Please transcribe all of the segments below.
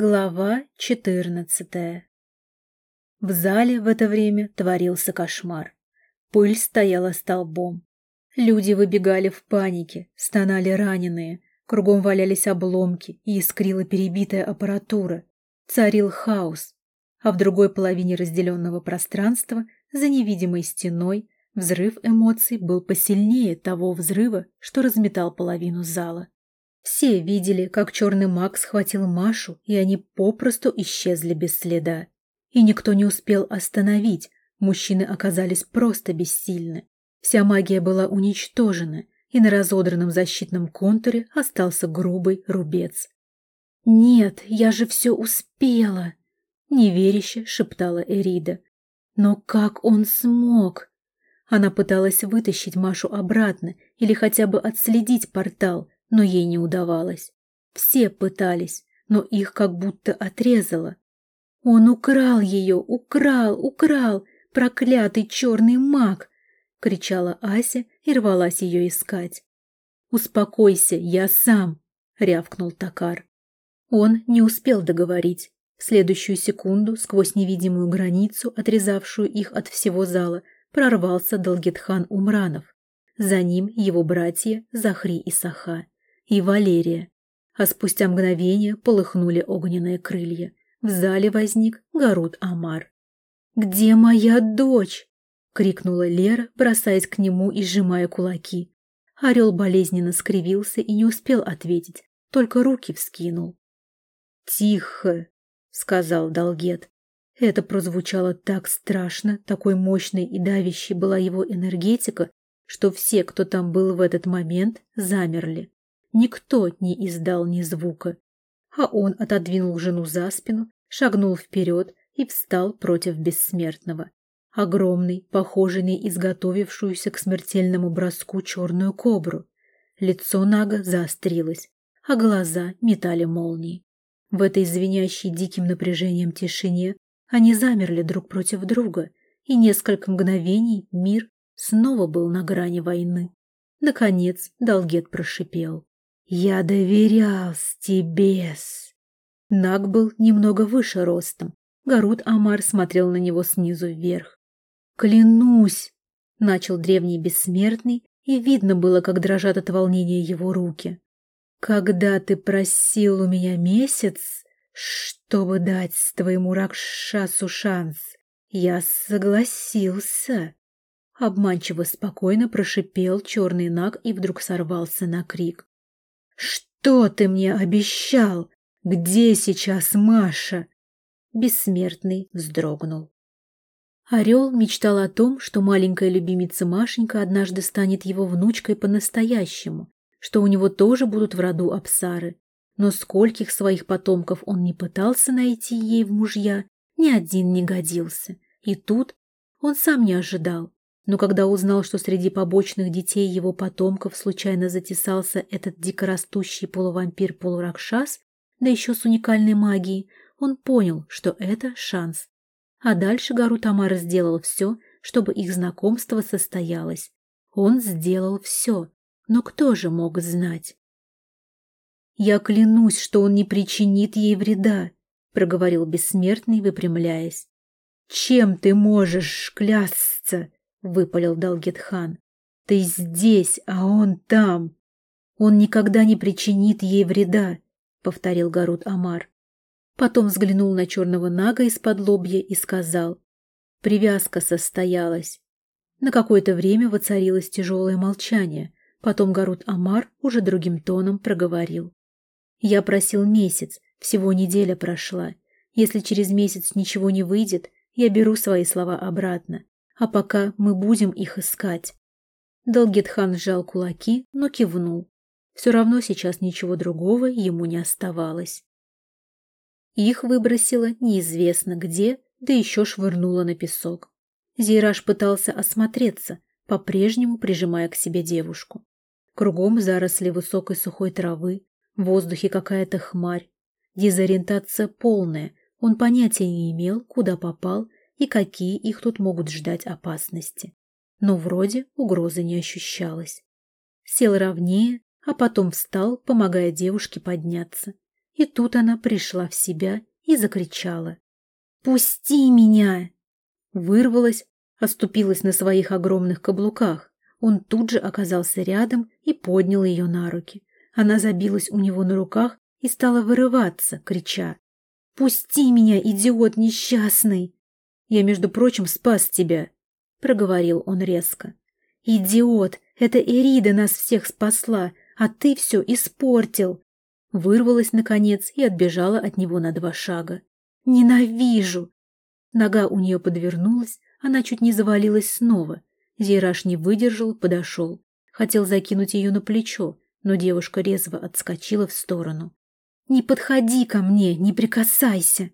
Глава четырнадцатая В зале в это время творился кошмар. Пыль стояла столбом. Люди выбегали в панике, стонали раненые, кругом валялись обломки и искрила перебитая аппаратура. Царил хаос, а в другой половине разделенного пространства, за невидимой стеной, взрыв эмоций был посильнее того взрыва, что разметал половину зала. Все видели, как черный маг схватил Машу, и они попросту исчезли без следа. И никто не успел остановить, мужчины оказались просто бессильны. Вся магия была уничтожена, и на разодранном защитном контуре остался грубый рубец. «Нет, я же все успела!» — неверяще шептала Эрида. «Но как он смог?» Она пыталась вытащить Машу обратно или хотя бы отследить портал, но ей не удавалось. Все пытались, но их как будто отрезало. «Он украл ее! Украл! Украл! Проклятый черный маг!» — кричала Ася и рвалась ее искать. «Успокойся, я сам!» — рявкнул Токар. Он не успел договорить. В следующую секунду, сквозь невидимую границу, отрезавшую их от всего зала, прорвался Долгетхан Умранов. За ним его братья Захри и Саха и Валерия. А спустя мгновение полыхнули огненные крылья. В зале возник Гарут Амар. «Где моя дочь?» — крикнула Лера, бросаясь к нему и сжимая кулаки. Орел болезненно скривился и не успел ответить, только руки вскинул. «Тихо!» — сказал Долгет. Это прозвучало так страшно, такой мощной и давящей была его энергетика, что все, кто там был в этот момент, замерли. Никто не издал ни звука. А он отодвинул жену за спину, шагнул вперед и встал против бессмертного. Огромный, похожий на изготовившуюся к смертельному броску черную кобру. Лицо Нага заострилось, а глаза метали молнии. В этой звенящей диким напряжением тишине они замерли друг против друга, и несколько мгновений мир снова был на грани войны. Наконец Долгет прошипел. «Я доверял Стебес». Наг был немного выше ростом. Гарут Амар смотрел на него снизу вверх. «Клянусь!» — начал древний бессмертный, и видно было, как дрожат от волнения его руки. «Когда ты просил у меня месяц, чтобы дать твоему Ракшасу шанс, я согласился». Обманчиво спокойно прошипел черный наг и вдруг сорвался на крик. «Что ты мне обещал? Где сейчас Маша?» Бессмертный вздрогнул. Орел мечтал о том, что маленькая любимица Машенька однажды станет его внучкой по-настоящему, что у него тоже будут в роду абсары. Но скольких своих потомков он не пытался найти ей в мужья, ни один не годился. И тут он сам не ожидал, но когда узнал, что среди побочных детей его потомков случайно затесался этот дикорастущий полувампир-полуракшас, да еще с уникальной магией, он понял, что это шанс. А дальше Гару Тамара сделал все, чтобы их знакомство состоялось. Он сделал все, но кто же мог знать? «Я клянусь, что он не причинит ей вреда», — проговорил бессмертный, выпрямляясь. «Чем ты можешь клясться?» — выпалил Далгетхан. «Ты здесь, а он там. Он никогда не причинит ей вреда», — повторил Гарут Амар. Потом взглянул на черного нага из-под лобья и сказал. Привязка состоялась. На какое-то время воцарилось тяжелое молчание. Потом Гарут Амар уже другим тоном проговорил. «Я просил месяц, всего неделя прошла. Если через месяц ничего не выйдет, я беру свои слова обратно а пока мы будем их искать. Долгетхан сжал кулаки, но кивнул. Все равно сейчас ничего другого ему не оставалось. Их выбросило неизвестно где, да еще швырнуло на песок. Зейраж пытался осмотреться, по-прежнему прижимая к себе девушку. Кругом заросли высокой сухой травы, в воздухе какая-то хмарь. Дезориентация полная, он понятия не имел, куда попал и какие их тут могут ждать опасности. Но вроде угрозы не ощущалось. Сел ровнее, а потом встал, помогая девушке подняться. И тут она пришла в себя и закричала. «Пусти меня!» Вырвалась, оступилась на своих огромных каблуках. Он тут же оказался рядом и поднял ее на руки. Она забилась у него на руках и стала вырываться, крича. «Пусти меня, идиот несчастный!» «Я, между прочим, спас тебя», — проговорил он резко. «Идиот! Это Эрида нас всех спасла, а ты все испортил!» Вырвалась, наконец, и отбежала от него на два шага. «Ненавижу!» Нога у нее подвернулась, она чуть не завалилась снова. Зейраж не выдержал, подошел. Хотел закинуть ее на плечо, но девушка резво отскочила в сторону. «Не подходи ко мне, не прикасайся!»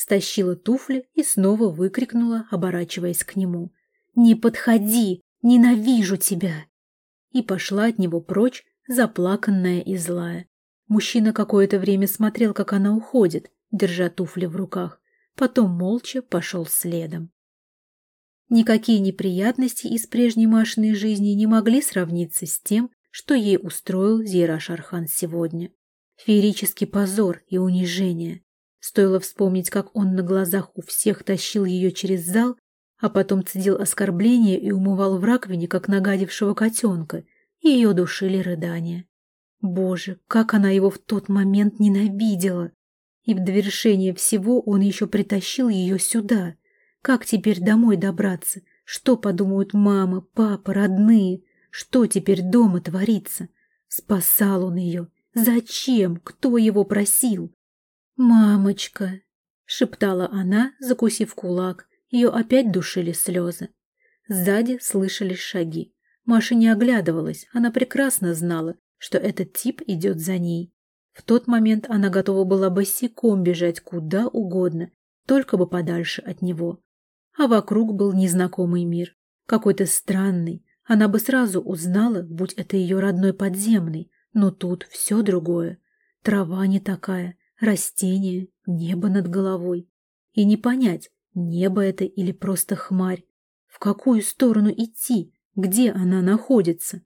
Стащила туфли и снова выкрикнула, оборачиваясь к нему. «Не подходи! Ненавижу тебя!» И пошла от него прочь, заплаканная и злая. Мужчина какое-то время смотрел, как она уходит, держа туфли в руках, потом молча пошел следом. Никакие неприятности из прежней Машиной жизни не могли сравниться с тем, что ей устроил Зейра Шархан сегодня. Феерический позор и унижение. Стоило вспомнить, как он на глазах у всех тащил ее через зал, а потом цедил оскорбления и умывал в раковине, как нагадившего котенка, и ее душили рыдания. Боже, как она его в тот момент ненавидела! И в довершение всего он еще притащил ее сюда. Как теперь домой добраться? Что подумают мама, папа, родные? Что теперь дома творится? Спасал он ее. Зачем? Кто его просил? «Мамочка!» — шептала она, закусив кулак. Ее опять душили слезы. Сзади слышались шаги. Маша не оглядывалась, она прекрасно знала, что этот тип идет за ней. В тот момент она готова была босиком бежать куда угодно, только бы подальше от него. А вокруг был незнакомый мир, какой-то странный. Она бы сразу узнала, будь это ее родной подземный, но тут все другое. Трава не такая, растения, небо над головой. И не понять, небо это или просто хмарь. В какую сторону идти, где она находится?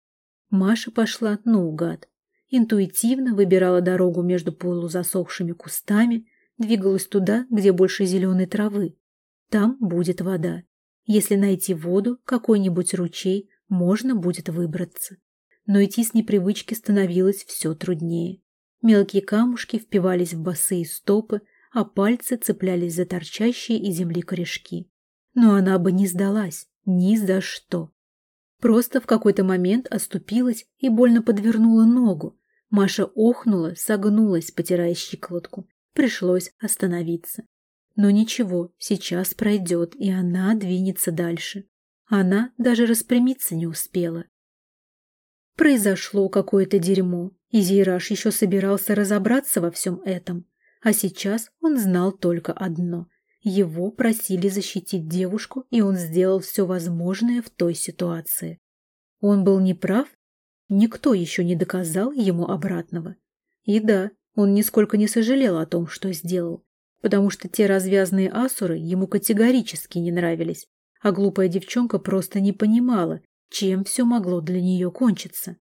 Маша пошла наугад. Интуитивно выбирала дорогу между полузасохшими кустами, двигалась туда, где больше зеленой травы. Там будет вода. Если найти воду, какой-нибудь ручей, можно будет выбраться. Но идти с непривычки становилось все труднее. Мелкие камушки впивались в босые стопы, а пальцы цеплялись за торчащие из земли корешки. Но она бы не сдалась, ни за что. Просто в какой-то момент оступилась и больно подвернула ногу. Маша охнула, согнулась, потирая щиколотку. Пришлось остановиться. Но ничего, сейчас пройдет, и она двинется дальше. Она даже распрямиться не успела. Произошло какое-то дерьмо, и Зейраж еще собирался разобраться во всем этом. А сейчас он знал только одно. Его просили защитить девушку, и он сделал все возможное в той ситуации. Он был неправ? Никто еще не доказал ему обратного. И да, он нисколько не сожалел о том, что сделал, потому что те развязные асуры ему категорически не нравились, а глупая девчонка просто не понимала, чем все могло для нее кончиться.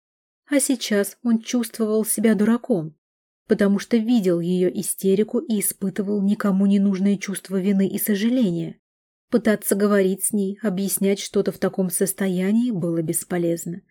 А сейчас он чувствовал себя дураком, потому что видел ее истерику и испытывал никому не нужное чувство вины и сожаления. Пытаться говорить с ней, объяснять что-то в таком состоянии было бесполезно.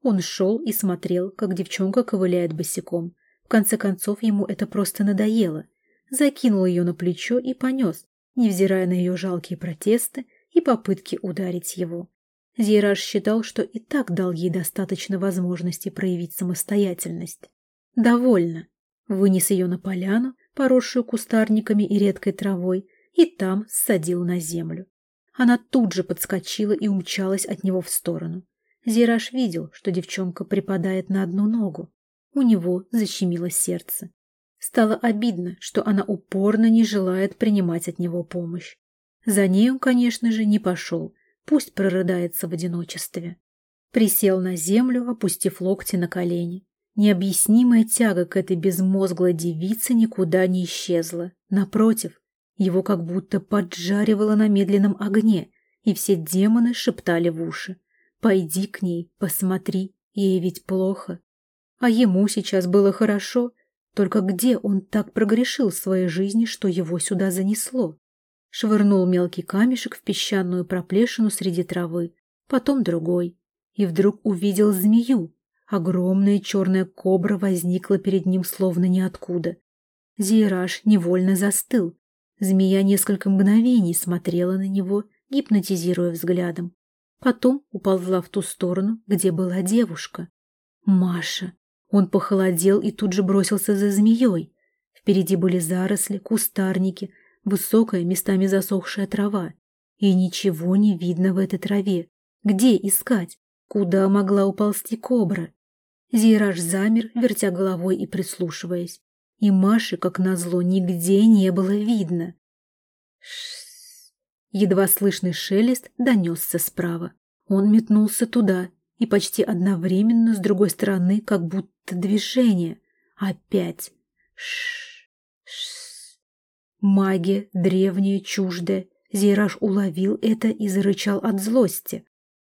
Он шел и смотрел, как девчонка ковыляет босиком. В конце концов, ему это просто надоело. Закинул ее на плечо и понес, невзирая на ее жалкие протесты и попытки ударить его. Зейраж считал, что и так дал ей достаточно возможности проявить самостоятельность. Довольно. Вынес ее на поляну, поросшую кустарниками и редкой травой, и там ссадил на землю. Она тут же подскочила и умчалась от него в сторону. Зираж видел, что девчонка припадает на одну ногу. У него защемило сердце. Стало обидно, что она упорно не желает принимать от него помощь. За ней он, конечно же, не пошел, пусть прорыдается в одиночестве. Присел на землю, опустив локти на колени. Необъяснимая тяга к этой безмозглой девице никуда не исчезла. Напротив, его как будто поджаривало на медленном огне, и все демоны шептали в уши. «Пойди к ней, посмотри, ей ведь плохо». А ему сейчас было хорошо. Только где он так прогрешил в своей жизни, что его сюда занесло? Швырнул мелкий камешек в песчаную проплешину среди травы, потом другой. И вдруг увидел змею. Огромная черная кобра возникла перед ним словно ниоткуда. Зейраж невольно застыл. Змея несколько мгновений смотрела на него, гипнотизируя взглядом. Потом уползла в ту сторону, где была девушка. Маша. Он похолодел и тут же бросился за змеей. Впереди были заросли, кустарники, высокая, местами засохшая трава. И ничего не видно в этой траве. Где искать? Куда могла уползти кобра? Зейраж замер, вертя головой и прислушиваясь. И Маши, как назло, нигде не было видно. Шс. Едва слышный шелест донесся справа. Он метнулся туда, и почти одновременно с другой стороны как будто движение. Опять. Шш. Магия, древняя, чуждая. Зейраж уловил это и зарычал от злости.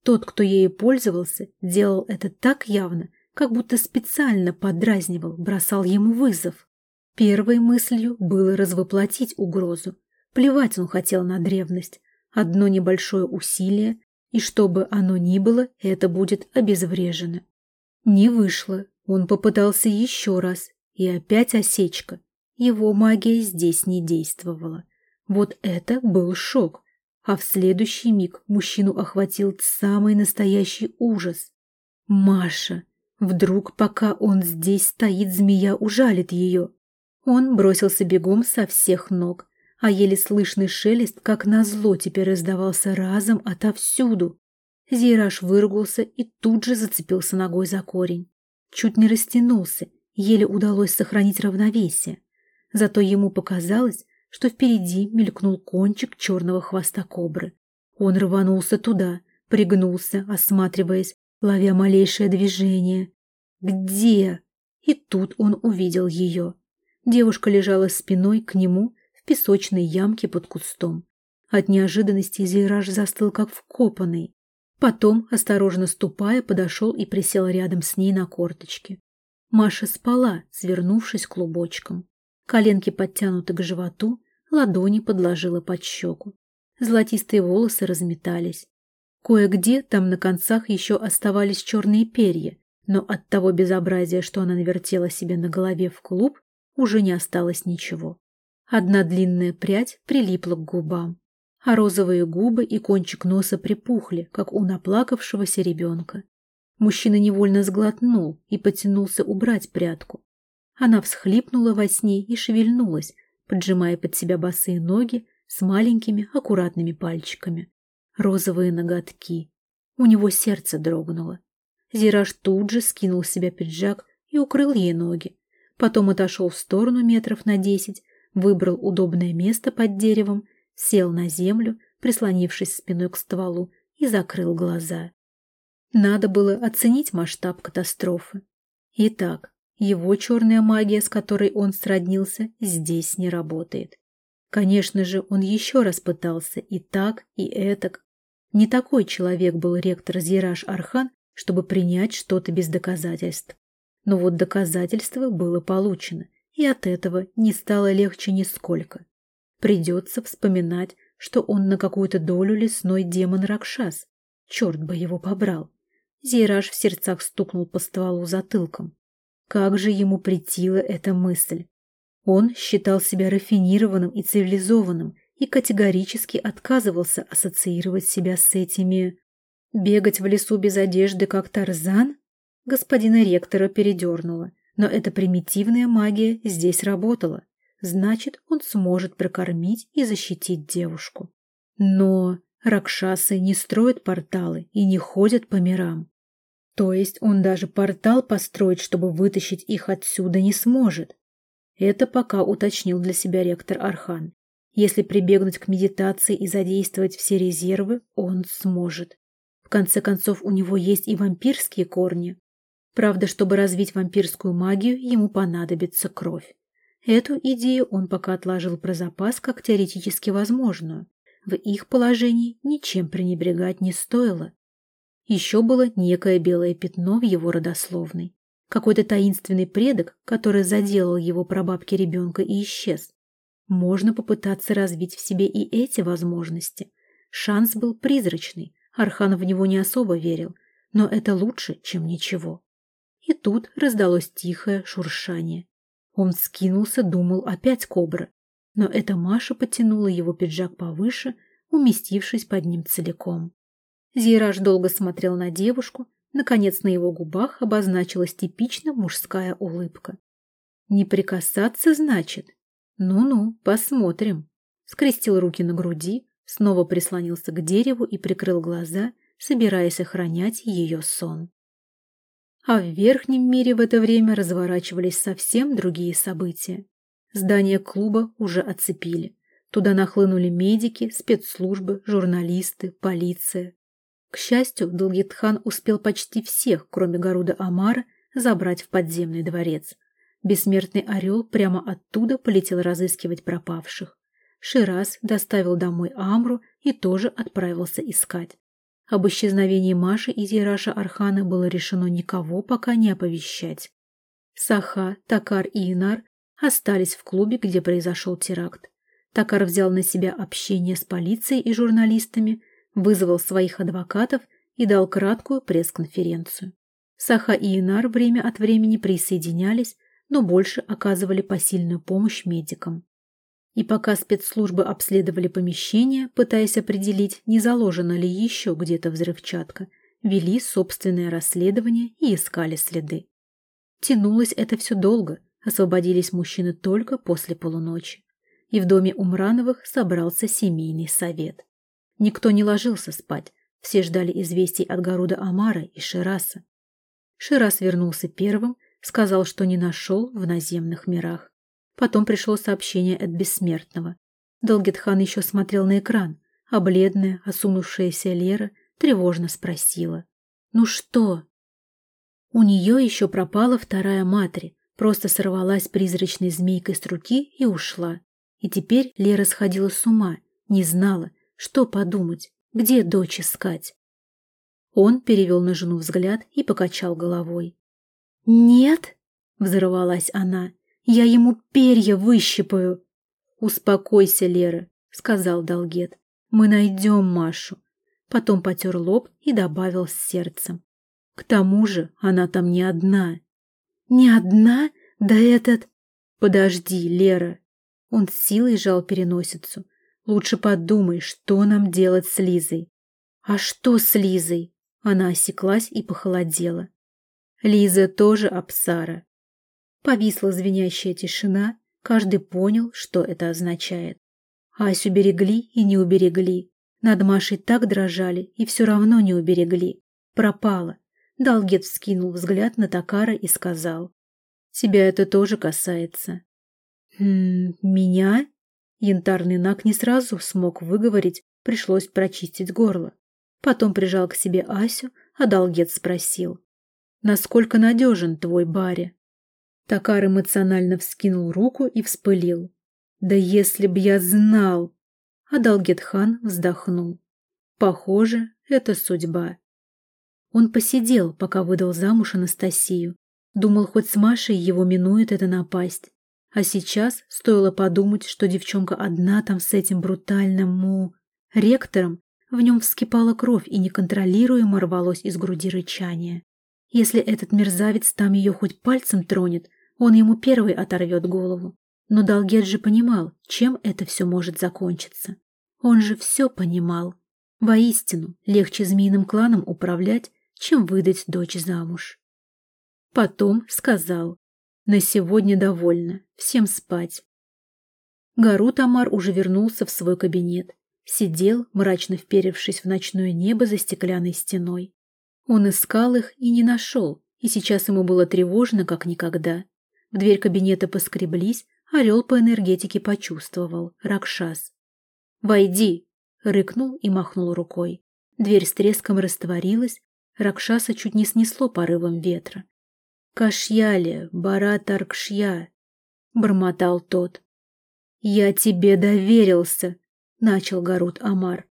Тот, кто ею пользовался, делал это так явно, как будто специально подразнивал, бросал ему вызов. Первой мыслью было развоплотить угрозу. Плевать он хотел на древность. Одно небольшое усилие, и что бы оно ни было, это будет обезврежено. Не вышло. Он попытался еще раз, и опять осечка. Его магия здесь не действовала. Вот это был шок. А в следующий миг мужчину охватил самый настоящий ужас. Маша. Вдруг, пока он здесь стоит, змея ужалит ее. Он бросился бегом со всех ног а еле слышный шелест, как назло, теперь раздавался разом отовсюду. Зейраж выругался и тут же зацепился ногой за корень. Чуть не растянулся, еле удалось сохранить равновесие. Зато ему показалось, что впереди мелькнул кончик черного хвоста кобры. Он рванулся туда, пригнулся, осматриваясь, ловя малейшее движение. «Где?» И тут он увидел ее. Девушка лежала спиной к нему песочной ямке под кустом. От неожиданности Зейраж застыл, как вкопанный. Потом, осторожно ступая, подошел и присел рядом с ней на корточке. Маша спала, свернувшись клубочком. Коленки подтянуты к животу, ладони подложила под щеку. Золотистые волосы разметались. Кое-где там на концах еще оставались черные перья, но от того безобразия, что она навертела себе на голове в клуб, уже не осталось ничего. Одна длинная прядь прилипла к губам, а розовые губы и кончик носа припухли, как у наплакавшегося ребенка. Мужчина невольно сглотнул и потянулся убрать прядку. Она всхлипнула во сне и шевельнулась, поджимая под себя босые ноги с маленькими аккуратными пальчиками. Розовые ноготки. У него сердце дрогнуло. Зираж тут же скинул с себя пиджак и укрыл ей ноги. Потом отошел в сторону метров на десять выбрал удобное место под деревом, сел на землю, прислонившись спиной к стволу, и закрыл глаза. Надо было оценить масштаб катастрофы. Итак, его черная магия, с которой он сроднился, здесь не работает. Конечно же, он еще раз пытался и так, и этак. Не такой человек был ректор Зираж Архан, чтобы принять что-то без доказательств. Но вот доказательство было получено, и от этого не стало легче нисколько. Придется вспоминать, что он на какую-то долю лесной демон Ракшас. Черт бы его побрал. Зейраж в сердцах стукнул по стволу затылком. Как же ему притила эта мысль. Он считал себя рафинированным и цивилизованным и категорически отказывался ассоциировать себя с этими... Бегать в лесу без одежды, как Тарзан? Господина ректора передернуло. Но эта примитивная магия здесь работала. Значит, он сможет прокормить и защитить девушку. Но ракшасы не строят порталы и не ходят по мирам. То есть он даже портал построить, чтобы вытащить их отсюда, не сможет. Это пока уточнил для себя ректор Архан. Если прибегнуть к медитации и задействовать все резервы, он сможет. В конце концов, у него есть и вампирские корни. Правда, чтобы развить вампирскую магию, ему понадобится кровь. Эту идею он пока отложил про запас как теоретически возможную. В их положении ничем пренебрегать не стоило. Еще было некое белое пятно в его родословной. Какой-то таинственный предок, который заделал его прабабке ребенка и исчез. Можно попытаться развить в себе и эти возможности. Шанс был призрачный, Архан в него не особо верил, но это лучше, чем ничего. И тут раздалось тихое шуршание. Он скинулся, думал опять кобра, но эта Маша потянула его пиджак повыше, уместившись под ним целиком. Зираж долго смотрел на девушку, наконец на его губах обозначилась типично мужская улыбка. «Не прикасаться, значит? Ну-ну, посмотрим». Скрестил руки на груди, снова прислонился к дереву и прикрыл глаза, собираясь охранять ее сон. А в верхнем мире в это время разворачивались совсем другие события. Здание клуба уже оцепили. Туда нахлынули медики, спецслужбы, журналисты, полиция. К счастью, Долгитхан успел почти всех, кроме Гаруда Амара, забрать в подземный дворец. Бессмертный орел прямо оттуда полетел разыскивать пропавших. Шираз доставил домой Амру и тоже отправился искать. Об исчезновении Маши и Зираша Архана было решено никого пока не оповещать. Саха, Такар и Инар остались в клубе, где произошел теракт. Такар взял на себя общение с полицией и журналистами, вызвал своих адвокатов и дал краткую пресс-конференцию. Саха и Инар время от времени присоединялись, но больше оказывали посильную помощь медикам. И пока спецслужбы обследовали помещение, пытаясь определить, не заложена ли еще где-то взрывчатка, вели собственное расследование и искали следы. Тянулось это все долго, Освободились мужчины только после полуночи. И в доме Умрановых собрался семейный совет. Никто не ложился спать, все ждали известий от Гаруда Амара и Шираса. Ширас вернулся первым, сказал, что не нашел в наземных мирах. Потом пришло сообщение от Бессмертного. Долгетхан еще смотрел на экран, а бледная, осунувшаяся Лера тревожно спросила. «Ну что?» У нее еще пропала вторая матри, Просто сорвалась призрачной змейкой с руки и ушла. И теперь Лера сходила с ума, не знала, что подумать, где дочь искать. Он перевел на жену взгляд и покачал головой. «Нет!» — взорвалась она. «Я ему перья выщипаю!» «Успокойся, Лера», — сказал Долгет. «Мы найдем Машу». Потом потер лоб и добавил с сердцем. «К тому же она там не одна». «Не одна? Да этот...» «Подожди, Лера!» Он с силой сжал переносицу. «Лучше подумай, что нам делать с Лизой». «А что с Лизой?» Она осеклась и похолодела. Лиза тоже Апсара. Повисла звенящая тишина, каждый понял, что это означает. Асю берегли и не уберегли. Над Машей так дрожали и все равно не уберегли. Пропала. Долгет вскинул взгляд на Такара и сказал. «Тебя это тоже касается». «Хм, меня?» Янтарный Нак не сразу смог выговорить, пришлось прочистить горло. Потом прижал к себе Асю, а Долгет спросил. «Насколько надежен твой Барри?» Такар эмоционально вскинул руку и вспылил. «Да если б я знал!» А Далгет-хан вздохнул. «Похоже, это судьба». Он посидел, пока выдал замуж Анастасию. Думал, хоть с Машей его минует эта напасть. А сейчас стоило подумать, что девчонка одна там с этим брутальным му... ректором, в нем вскипала кровь и неконтролируемо рвалось из груди рычание. Если этот мерзавец там ее хоть пальцем тронет, он ему первый оторвет голову. Но Далгет же понимал, чем это все может закончиться. Он же все понимал. Воистину, легче змеиным кланом управлять, чем выдать дочь замуж. Потом сказал, на сегодня довольно, всем спать. Гару Тамар уже вернулся в свой кабинет. Сидел, мрачно вперевшись в ночное небо за стеклянной стеной. Он искал их и не нашел, и сейчас ему было тревожно, как никогда. В дверь кабинета поскреблись, орел по энергетике почувствовал. Ракшас. «Войди!» — рыкнул и махнул рукой. Дверь с треском растворилась, Ракшаса чуть не снесло порывом ветра. «Кашьяле, Баратаркшья!» — бормотал тот. «Я тебе доверился!» — начал Гарут Амар.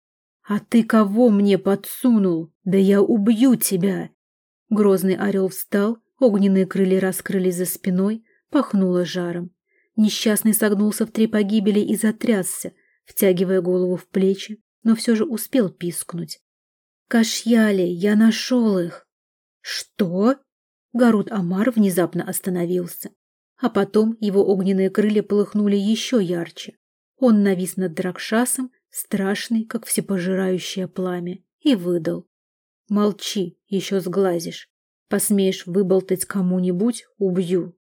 «А ты кого мне подсунул? Да я убью тебя!» Грозный орел встал, Огненные крылья раскрылись за спиной, пахнуло жаром. Несчастный согнулся в три погибели и затрясся, втягивая голову в плечи, но все же успел пискнуть. «Кашьяли, я нашел их!» «Что?» Гарут Амар внезапно остановился, а потом его огненные крылья полыхнули еще ярче. Он навис над Дракшасом, страшный, как всепожирающее пламя, и выдал. «Молчи, еще сглазишь. Посмеешь выболтать кому-нибудь — убью».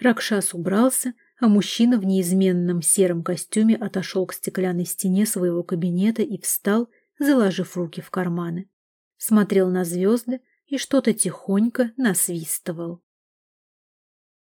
Ракшас убрался, а мужчина в неизменном сером костюме отошел к стеклянной стене своего кабинета и встал, заложив руки в карманы. Смотрел на звезды и что-то тихонько насвистывал.